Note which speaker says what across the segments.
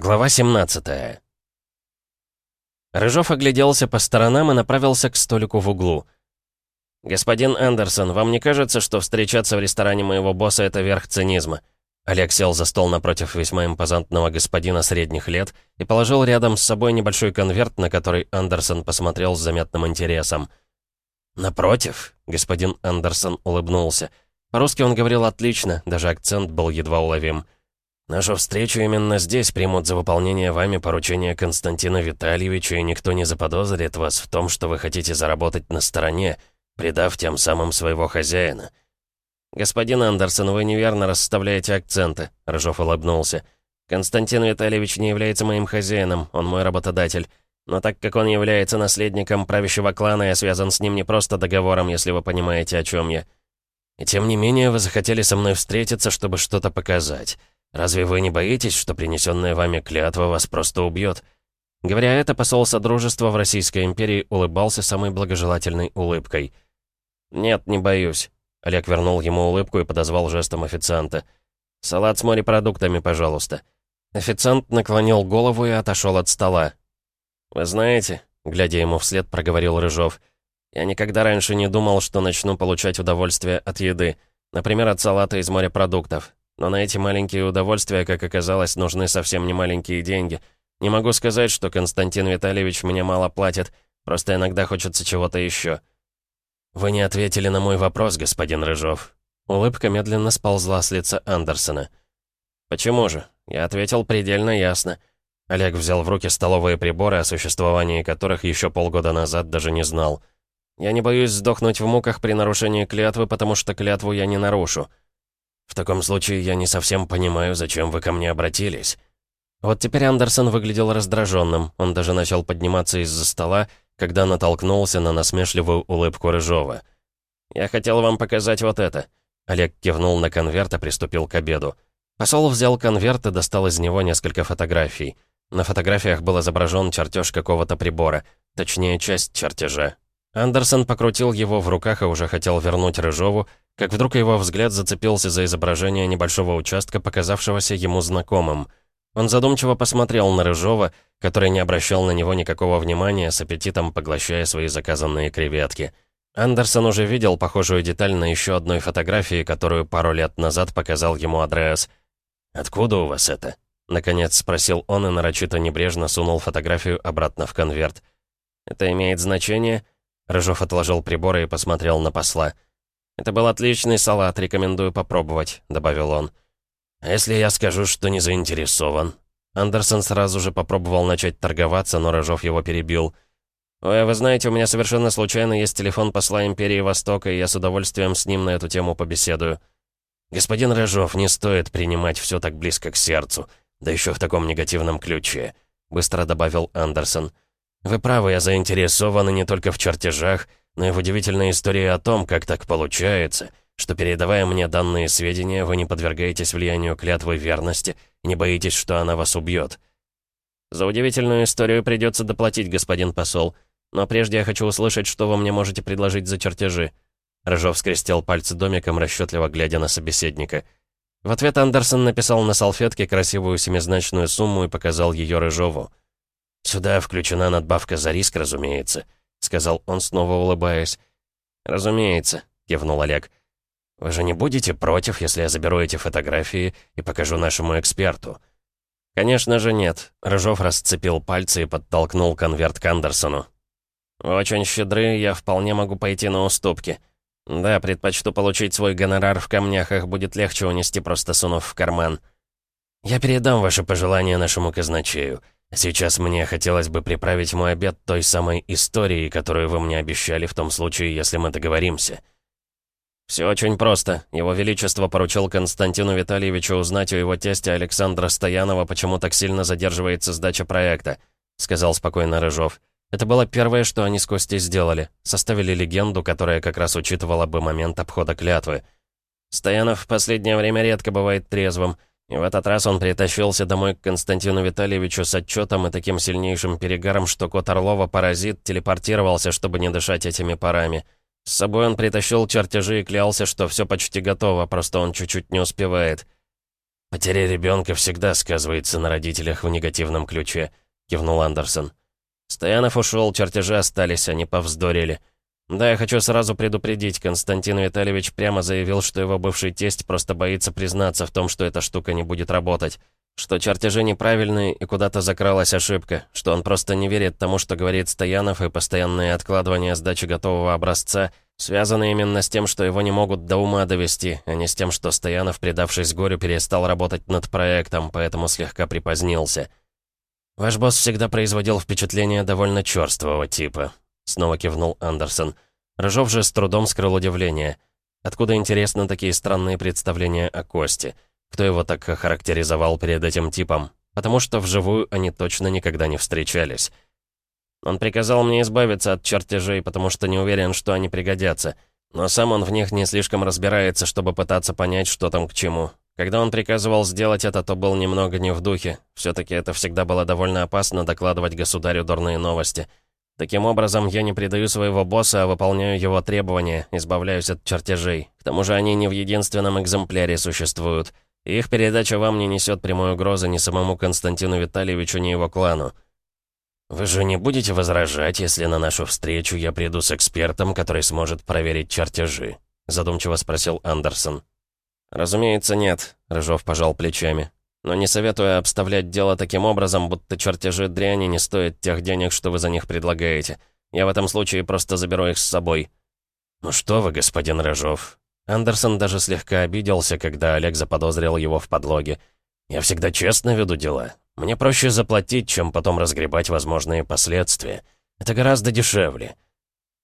Speaker 1: Глава 17 Рыжов огляделся по сторонам и направился к столику в углу. «Господин Андерсон, вам не кажется, что встречаться в ресторане моего босса — это верх цинизма?» Олег сел за стол напротив весьма импозантного господина средних лет и положил рядом с собой небольшой конверт, на который Андерсон посмотрел с заметным интересом. «Напротив», — господин Андерсон улыбнулся. По-русски он говорил отлично, даже акцент был едва уловим. Нашу встречу именно здесь примут за выполнение вами поручения Константина Витальевича, и никто не заподозрит вас в том, что вы хотите заработать на стороне, предав тем самым своего хозяина. «Господин Андерсон, вы неверно расставляете акценты», — Рыжов улыбнулся. «Константин Витальевич не является моим хозяином, он мой работодатель. Но так как он является наследником правящего клана, я связан с ним не просто договором, если вы понимаете, о чем я. И тем не менее, вы захотели со мной встретиться, чтобы что-то показать». Разве вы не боитесь, что принесенная вами клятва вас просто убьет? Говоря это, посол Содружества в Российской империи улыбался самой благожелательной улыбкой. «Нет, не боюсь». Олег вернул ему улыбку и подозвал жестом официанта. «Салат с морепродуктами, пожалуйста». Официант наклонил голову и отошел от стола. «Вы знаете», — глядя ему вслед, проговорил Рыжов, «я никогда раньше не думал, что начну получать удовольствие от еды, например, от салата из морепродуктов. Но на эти маленькие удовольствия, как оказалось, нужны совсем не маленькие деньги. Не могу сказать, что Константин Витальевич мне мало платит, просто иногда хочется чего-то еще. «Вы не ответили на мой вопрос, господин Рыжов». Улыбка медленно сползла с лица Андерсона. «Почему же? Я ответил предельно ясно». Олег взял в руки столовые приборы, о существовании которых еще полгода назад даже не знал. «Я не боюсь сдохнуть в муках при нарушении клятвы, потому что клятву я не нарушу». «В таком случае я не совсем понимаю, зачем вы ко мне обратились». Вот теперь Андерсон выглядел раздраженным. Он даже начал подниматься из-за стола, когда натолкнулся на насмешливую улыбку Рыжова. «Я хотел вам показать вот это». Олег кивнул на конверт и приступил к обеду. Посол взял конверт и достал из него несколько фотографий. На фотографиях был изображен чертеж какого-то прибора, точнее, часть чертежа. Андерсон покрутил его в руках и уже хотел вернуть Рыжову, как вдруг его взгляд зацепился за изображение небольшого участка, показавшегося ему знакомым. Он задумчиво посмотрел на Рыжова, который не обращал на него никакого внимания, с аппетитом поглощая свои заказанные креветки. Андерсон уже видел похожую деталь на еще одной фотографии, которую пару лет назад показал ему Андреас. «Откуда у вас это?» Наконец спросил он и нарочито небрежно сунул фотографию обратно в конверт. «Это имеет значение?» Рыжов отложил приборы и посмотрел на посла. «Это был отличный салат, рекомендую попробовать», — добавил он. «А если я скажу, что не заинтересован?» Андерсон сразу же попробовал начать торговаться, но Рожов его перебил. «Ой, вы знаете, у меня совершенно случайно есть телефон посла Империи Востока, и я с удовольствием с ним на эту тему побеседую». «Господин Рожов, не стоит принимать все так близко к сердцу, да еще в таком негативном ключе», — быстро добавил Андерсон. «Вы правы, я заинтересован не только в чертежах, но и в удивительной истории о том, как так получается, что, передавая мне данные сведения, вы не подвергаетесь влиянию клятвы верности и не боитесь, что она вас убьет. За удивительную историю придется доплатить, господин посол. Но прежде я хочу услышать, что вы мне можете предложить за чертежи. Рыжов скрестил пальцы домиком, расчетливо глядя на собеседника. В ответ Андерсон написал на салфетке красивую семизначную сумму и показал ее Рыжову. «Сюда включена надбавка за риск, разумеется». — сказал он, снова улыбаясь. «Разумеется», — кивнул Олег. «Вы же не будете против, если я заберу эти фотографии и покажу нашему эксперту?» «Конечно же нет», — Рыжов расцепил пальцы и подтолкнул конверт к Андерсону. «Очень щедры, я вполне могу пойти на уступки. Да, предпочту получить свой гонорар в камнях, их будет легче унести, просто сунув в карман. Я передам ваши пожелания нашему казначею. Сейчас мне хотелось бы приправить мой обед той самой историей, которую вы мне обещали в том случае, если мы договоримся. Все очень просто. Его Величество поручил Константину Витальевичу узнать у его тестя Александра Стоянова, почему так сильно задерживается сдача проекта, сказал спокойно Рыжов. Это было первое, что они с Костей сделали. Составили легенду, которая как раз учитывала бы момент обхода клятвы. Стоянов в последнее время редко бывает трезвым. И в этот раз он притащился домой к Константину Витальевичу с отчетом и таким сильнейшим перегаром, что кот Орлова-паразит телепортировался, чтобы не дышать этими парами. С собой он притащил чертежи и клялся, что все почти готово, просто он чуть-чуть не успевает. «Потеря ребенка всегда сказывается на родителях в негативном ключе», — кивнул Андерсон. «Стоянов ушел, чертежи остались, они повздорили. Да, я хочу сразу предупредить, Константин Витальевич прямо заявил, что его бывший тесть просто боится признаться в том, что эта штука не будет работать, что чертежи неправильные и куда-то закралась ошибка, что он просто не верит тому, что говорит Стоянов, и постоянные откладывания сдачи готового образца связаны именно с тем, что его не могут до ума довести, а не с тем, что Стоянов, предавшись горю, перестал работать над проектом, поэтому слегка припозднился. «Ваш босс всегда производил впечатление довольно черствого типа», Снова кивнул Андерсон. Рыжов же с трудом скрыл удивление. Откуда, интересно, такие странные представления о Косте? Кто его так характеризовал перед этим типом? Потому что вживую они точно никогда не встречались. Он приказал мне избавиться от чертежей, потому что не уверен, что они пригодятся. Но сам он в них не слишком разбирается, чтобы пытаться понять, что там к чему. Когда он приказывал сделать это, то был немного не в духе. все таки это всегда было довольно опасно докладывать государю дурные новости. Таким образом, я не предаю своего босса, а выполняю его требования, избавляюсь от чертежей. К тому же они не в единственном экземпляре существуют. их передача вам не несет прямой угрозы ни самому Константину Витальевичу, ни его клану. «Вы же не будете возражать, если на нашу встречу я приду с экспертом, который сможет проверить чертежи?» задумчиво спросил Андерсон. «Разумеется, нет», — Рыжов пожал плечами. Но не советую обставлять дело таким образом, будто чертежи дряни не стоят тех денег, что вы за них предлагаете. Я в этом случае просто заберу их с собой». «Ну что вы, господин Рыжов?» Андерсон даже слегка обиделся, когда Олег заподозрил его в подлоге. «Я всегда честно веду дела. Мне проще заплатить, чем потом разгребать возможные последствия. Это гораздо дешевле».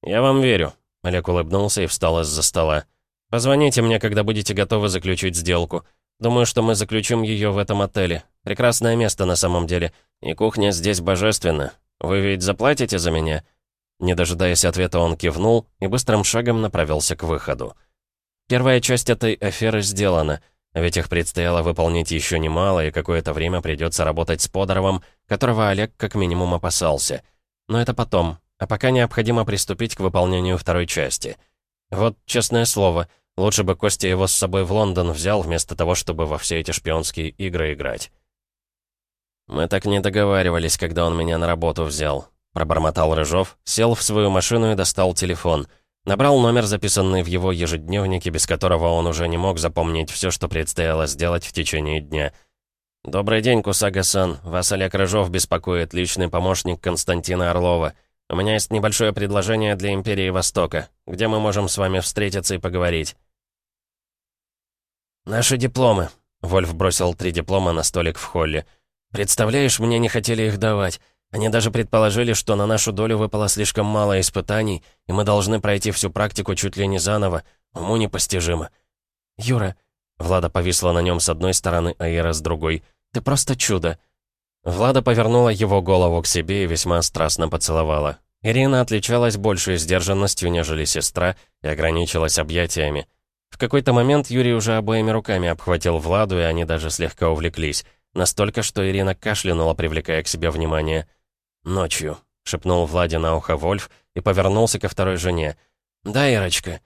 Speaker 1: «Я вам верю», — Олег улыбнулся и встал из-за стола. «Позвоните мне, когда будете готовы заключить сделку. Думаю, что мы заключим ее в этом отеле. Прекрасное место на самом деле. И кухня здесь божественна. Вы ведь заплатите за меня?» Не дожидаясь ответа, он кивнул и быстрым шагом направился к выходу. Первая часть этой аферы сделана, ведь их предстояло выполнить еще немало, и какое-то время придется работать с Подоровым, которого Олег как минимум опасался. Но это потом, а пока необходимо приступить к выполнению второй части. Вот, честное слово, — Лучше бы Костя его с собой в Лондон взял, вместо того, чтобы во все эти шпионские игры играть. «Мы так не договаривались, когда он меня на работу взял», — пробормотал Рыжов, сел в свою машину и достал телефон. Набрал номер, записанный в его ежедневнике, без которого он уже не мог запомнить все, что предстояло сделать в течение дня. «Добрый день, Кусага-сан. Вас Олег Рыжов беспокоит, личный помощник Константина Орлова. У меня есть небольшое предложение для Империи Востока, где мы можем с вами встретиться и поговорить». «Наши дипломы», — Вольф бросил три диплома на столик в холле. «Представляешь, мне не хотели их давать. Они даже предположили, что на нашу долю выпало слишком мало испытаний, и мы должны пройти всю практику чуть ли не заново. Уму непостижимо». «Юра», — Влада повисла на нем с одной стороны, а Ира с другой, — «ты просто чудо». Влада повернула его голову к себе и весьма страстно поцеловала. Ирина отличалась большей сдержанностью, нежели сестра, и ограничилась объятиями. В какой-то момент Юрий уже обоими руками обхватил Владу, и они даже слегка увлеклись. Настолько, что Ирина кашлянула, привлекая к себе внимание. «Ночью», — шепнул Владе на ухо Вольф и повернулся ко второй жене. «Да, Ирочка».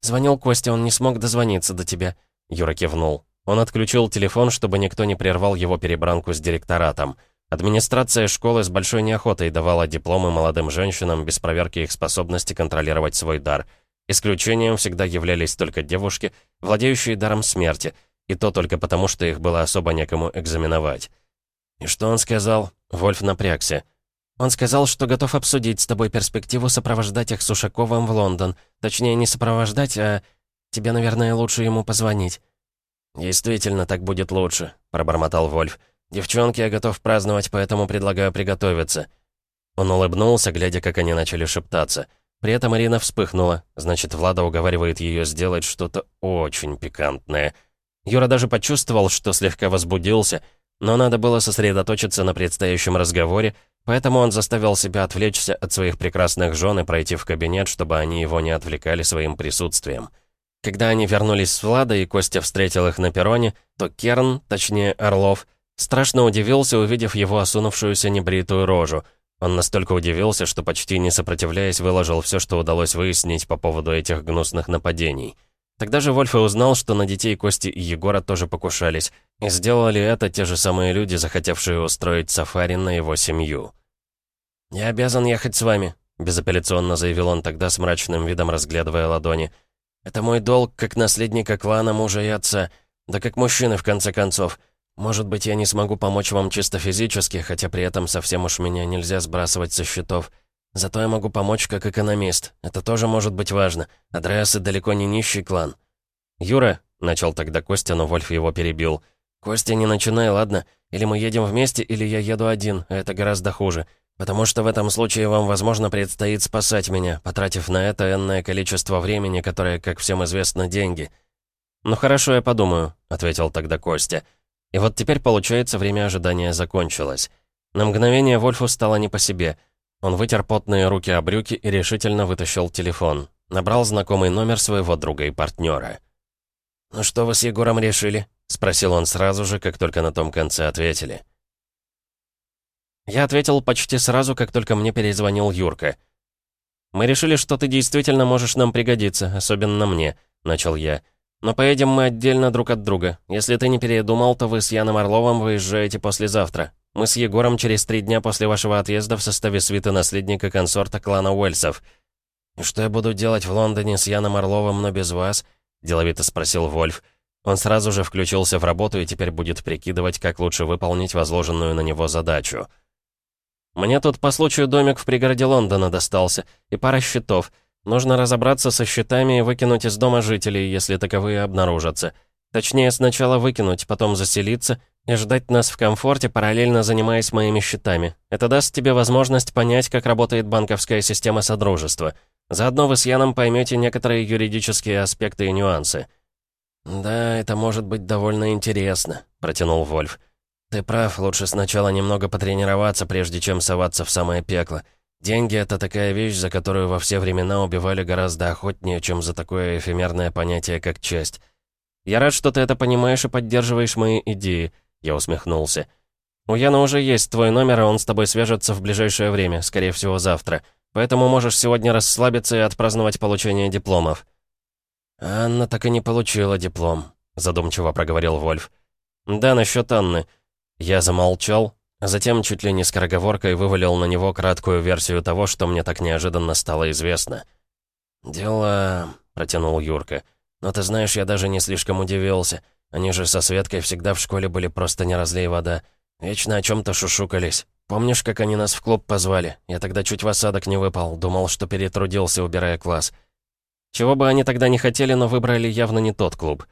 Speaker 1: «Звонил Костя, он не смог дозвониться до тебя», — Юра кивнул. Он отключил телефон, чтобы никто не прервал его перебранку с директоратом. Администрация школы с большой неохотой давала дипломы молодым женщинам без проверки их способности контролировать свой дар — Исключением всегда являлись только девушки, владеющие даром смерти, и то только потому, что их было особо некому экзаменовать. «И что он сказал?» Вольф напрягся. «Он сказал, что готов обсудить с тобой перспективу сопровождать их с Ушаковым в Лондон. Точнее, не сопровождать, а... Тебе, наверное, лучше ему позвонить». «Действительно, так будет лучше», — пробормотал Вольф. «Девчонки, я готов праздновать, поэтому предлагаю приготовиться». Он улыбнулся, глядя, как они начали шептаться — при этом Ирина вспыхнула, значит, Влада уговаривает ее сделать что-то очень пикантное. Юра даже почувствовал, что слегка возбудился, но надо было сосредоточиться на предстоящем разговоре, поэтому он заставил себя отвлечься от своих прекрасных жен и пройти в кабинет, чтобы они его не отвлекали своим присутствием. Когда они вернулись с Владой и Костя встретил их на перроне, то Керн, точнее Орлов, страшно удивился, увидев его осунувшуюся небритую рожу — он настолько удивился, что почти не сопротивляясь, выложил все, что удалось выяснить по поводу этих гнусных нападений. Тогда же Вольф и узнал, что на детей Кости и Егора тоже покушались. И сделали это те же самые люди, захотевшие устроить сафари на его семью. «Я обязан ехать с вами», — безапелляционно заявил он тогда с мрачным видом, разглядывая ладони. «Это мой долг, как наследника клана мужа и отца, да как мужчины, в конце концов. Может быть, я не смогу помочь вам чисто физически, хотя при этом совсем уж меня нельзя сбрасывать со счетов. Зато я могу помочь как экономист. Это тоже может быть важно. Адреасы далеко не нищий клан». «Юра», — начал тогда Костя, но Вольф его перебил. «Костя, не начинай, ладно? Или мы едем вместе, или я еду один, а это гораздо хуже. Потому что в этом случае вам, возможно, предстоит спасать меня, потратив на это энное количество времени, которое, как всем известно, деньги». «Ну хорошо, я подумаю», — ответил тогда Костя. И вот теперь, получается, время ожидания закончилось. На мгновение Вольфу стало не по себе. Он вытер потные руки о брюки и решительно вытащил телефон. Набрал знакомый номер своего друга и партнера. «Ну что вы с Егором решили?» — спросил он сразу же, как только на том конце ответили. Я ответил почти сразу, как только мне перезвонил Юрка. «Мы решили, что ты действительно можешь нам пригодиться, особенно мне», — начал я. «Но поедем мы отдельно друг от друга. Если ты не передумал, то вы с Яном Орловым выезжаете послезавтра. Мы с Егором через три дня после вашего отъезда в составе свиты наследника консорта клана Уэльсов». «И что я буду делать в Лондоне с Яном Орловым, но без вас?» — деловито спросил Вольф. Он сразу же включился в работу и теперь будет прикидывать, как лучше выполнить возложенную на него задачу. «Мне тут по случаю домик в пригороде Лондона достался, и пара счетов. Нужно разобраться со счетами и выкинуть из дома жителей, если таковые обнаружатся. Точнее, сначала выкинуть, потом заселиться и ждать нас в комфорте, параллельно занимаясь моими счетами. Это даст тебе возможность понять, как работает банковская система Содружества. Заодно вы с Яном поймете некоторые юридические аспекты и нюансы». «Да, это может быть довольно интересно», — протянул Вольф. «Ты прав, лучше сначала немного потренироваться, прежде чем соваться в самое пекло. Деньги — это такая вещь, за которую во все времена убивали гораздо охотнее, чем за такое эфемерное понятие, как честь. Я рад, что ты это понимаешь и поддерживаешь мои идеи», — я усмехнулся. «У Яна уже есть твой номер, и он с тобой свяжется в ближайшее время, скорее всего, завтра. Поэтому можешь сегодня расслабиться и отпраздновать получение дипломов». «Анна так и не получила диплом», — задумчиво проговорил Вольф. «Да, насчет Анны». Я замолчал, затем чуть ли не скороговоркой вывалил на него краткую версию того, что мне так неожиданно стало известно. «Дело...» — протянул Юрка. «Но ты знаешь, я даже не слишком удивился. Они же со Светкой всегда в школе были просто не разлей вода. Вечно о чем то шушукались. Помнишь, как они нас в клуб позвали? Я тогда чуть в осадок не выпал, думал, что перетрудился, убирая класс. Чего бы они тогда не хотели, но выбрали явно не тот клуб».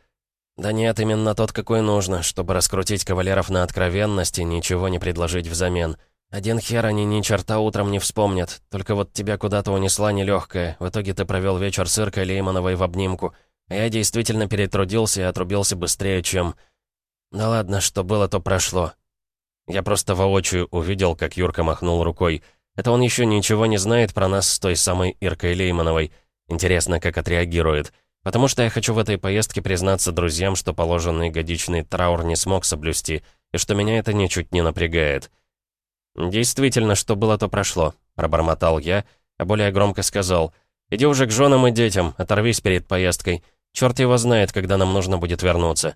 Speaker 1: «Да нет, именно тот, какой нужно, чтобы раскрутить кавалеров на откровенность и ничего не предложить взамен. Один хер они ни черта утром не вспомнят, только вот тебя куда-то унесла нелегкая. В итоге ты провел вечер с Иркой Леймановой в обнимку. А я действительно перетрудился и отрубился быстрее, чем... Да ладно, что было, то прошло. Я просто воочию увидел, как Юрка махнул рукой. Это он еще ничего не знает про нас с той самой Иркой Леймановой. Интересно, как отреагирует. Потому что я хочу в этой поездке признаться друзьям, что положенный годичный траур не смог соблюсти, и что меня это ничуть не напрягает. «Действительно, что было, то прошло», — пробормотал я, а более громко сказал. «Иди уже к женам и детям, оторвись перед поездкой. Черт его знает, когда нам нужно будет вернуться».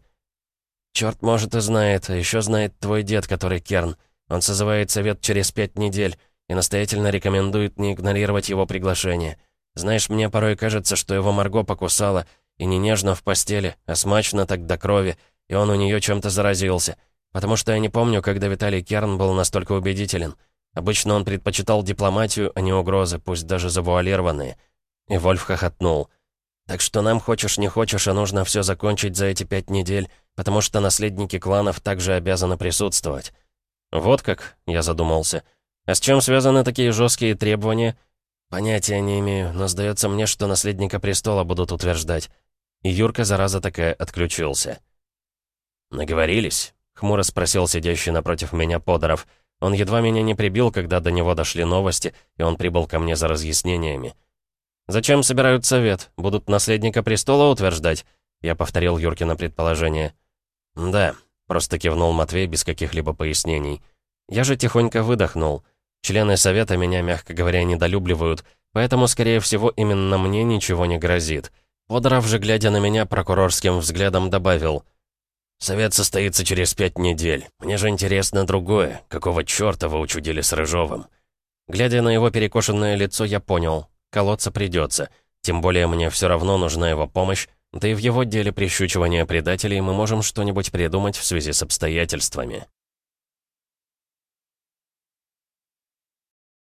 Speaker 1: «Черт, может, и знает, а еще знает твой дед, который Керн. Он созывает совет через пять недель и настоятельно рекомендует не игнорировать его приглашение». Знаешь, мне порой кажется, что его Марго покусала, и не нежно в постели, а смачно так до крови, и он у нее чем-то заразился. Потому что я не помню, когда Виталий Керн был настолько убедителен. Обычно он предпочитал дипломатию, а не угрозы, пусть даже завуалированные. И Вольф хохотнул. Так что нам, хочешь не хочешь, а нужно все закончить за эти пять недель, потому что наследники кланов также обязаны присутствовать. Вот как, я задумался. А с чем связаны такие жесткие требования? «Понятия не имею, но сдается мне, что наследника престола будут утверждать». И Юрка, зараза такая, отключился. «Наговорились?» — хмуро спросил сидящий напротив меня Подоров. Он едва меня не прибил, когда до него дошли новости, и он прибыл ко мне за разъяснениями. «Зачем собирают совет? Будут наследника престола утверждать?» Я повторил Юркино предположение. «Да», — просто кивнул Матвей без каких-либо пояснений. Я же тихонько выдохнул. Члены совета меня, мягко говоря, недолюбливают, поэтому, скорее всего, именно мне ничего не грозит. Водоров же, глядя на меня, прокурорским взглядом добавил. «Совет состоится через пять недель. Мне же интересно другое. Какого чёрта вы учудили с Рыжовым?» Глядя на его перекошенное лицо, я понял. Колоться придется. Тем более мне все равно нужна его помощь, да и в его деле прищучивания предателей мы можем что-нибудь придумать в связи с обстоятельствами.